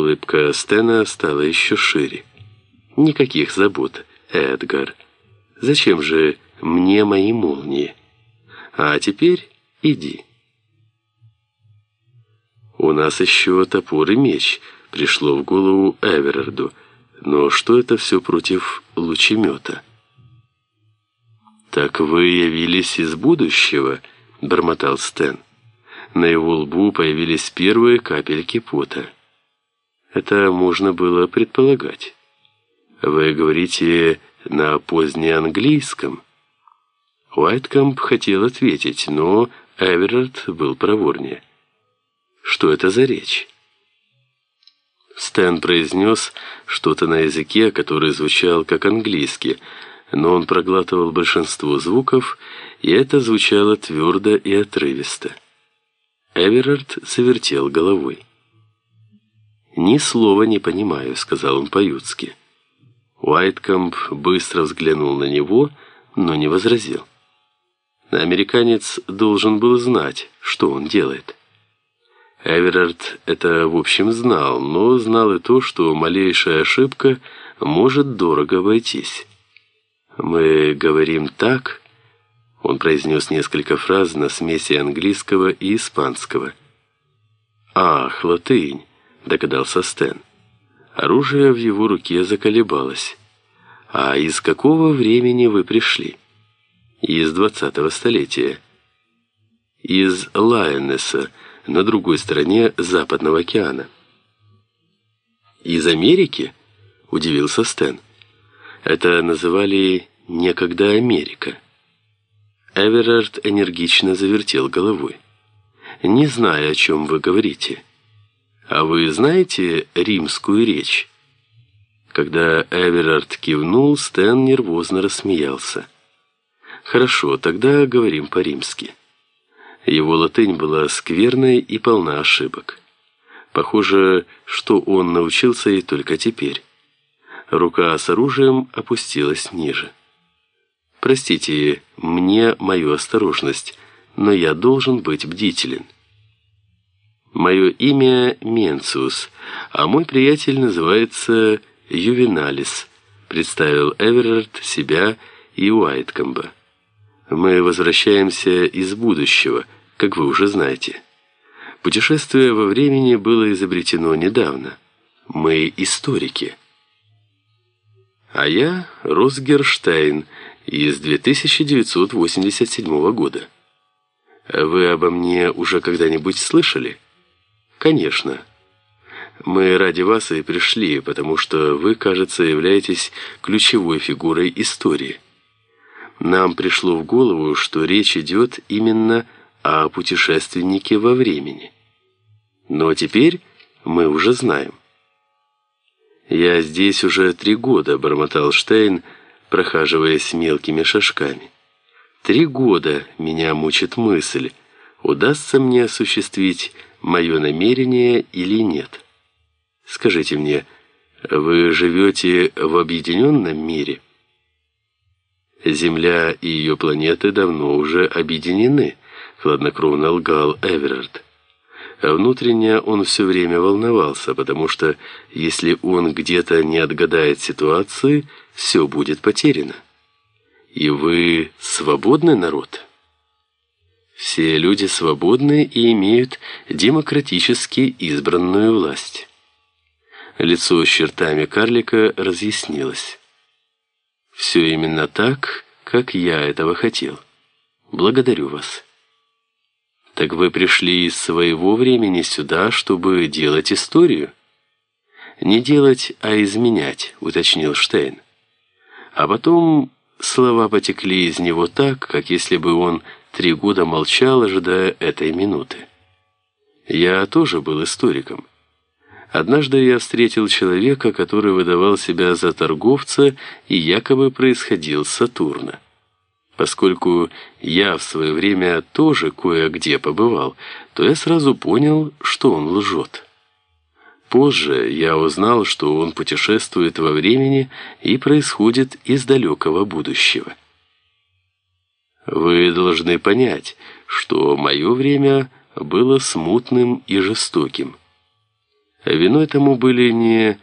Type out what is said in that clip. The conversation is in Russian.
Улыбка Стена стала еще шире. «Никаких забот, Эдгар. Зачем же мне мои молнии? А теперь иди». «У нас еще топор и меч», — пришло в голову Эверарду. «Но что это все против лучемета?» «Так вы явились из будущего», — бормотал Стэн. На его лбу появились первые капельки пота. Это можно было предполагать. Вы говорите на позднеанглийском. Уайткомп хотел ответить, но Эверард был проворнее. Что это за речь? Стэн произнес что-то на языке, который звучал как английский, но он проглатывал большинство звуков, и это звучало твердо и отрывисто. Эверард завертел головой. «Ни слова не понимаю», — сказал он по-ютски. Уайткомп быстро взглянул на него, но не возразил. Американец должен был знать, что он делает. Эверард это в общем знал, но знал и то, что малейшая ошибка может дорого обойтись. «Мы говорим так...» Он произнес несколько фраз на смеси английского и испанского. «Ах, латынь!» — догадался Стэн. Оружие в его руке заколебалось. «А из какого времени вы пришли?» «Из двадцатого столетия». «Из Лайонесса, на другой стороне Западного океана». «Из Америки?» — удивился Стэн. «Это называли некогда Америка». Эверард энергично завертел головой. «Не знаю, о чем вы говорите». «А вы знаете римскую речь?» Когда Эверард кивнул, Стэн нервозно рассмеялся. «Хорошо, тогда говорим по-римски». Его латынь была скверной и полна ошибок. Похоже, что он научился ей только теперь. Рука с оружием опустилась ниже. «Простите мне мою осторожность, но я должен быть бдителен». Мое имя Менциус, а мой приятель называется Ювеналис, представил Эверард себя и Уайткомба. Мы возвращаемся из будущего, как вы уже знаете. Путешествие во времени было изобретено недавно. Мы историки. А я Росгерштейн из 2987 года. Вы обо мне уже когда-нибудь слышали? «Конечно. Мы ради вас и пришли, потому что вы, кажется, являетесь ключевой фигурой истории. Нам пришло в голову, что речь идет именно о путешественнике во времени. Но теперь мы уже знаем». «Я здесь уже три года», — бормотал Штейн, прохаживаясь мелкими шажками. «Три года меня мучит мысль, удастся мне осуществить мое намерение или нет. Скажите мне, вы живете в объединенном мире? Земля и ее планеты давно уже объединены, хладнокровно лгал Эверард. А внутренне он все время волновался, потому что если он где-то не отгадает ситуации, все будет потеряно. И вы свободный народ?» Все люди свободны и имеют демократически избранную власть. Лицо с чертами карлика разъяснилось. Все именно так, как я этого хотел. Благодарю вас. Так вы пришли из своего времени сюда, чтобы делать историю? Не делать, а изменять, уточнил Штейн. А потом слова потекли из него так, как если бы он три года молчал, ожидая этой минуты. Я тоже был историком. Однажды я встретил человека, который выдавал себя за торговца и якобы происходил с Сатурна. Поскольку я в свое время тоже кое-где побывал, то я сразу понял, что он лжет. Позже я узнал, что он путешествует во времени и происходит из далекого будущего. Вы должны понять, что мое время было смутным и жестоким. Виной тому были не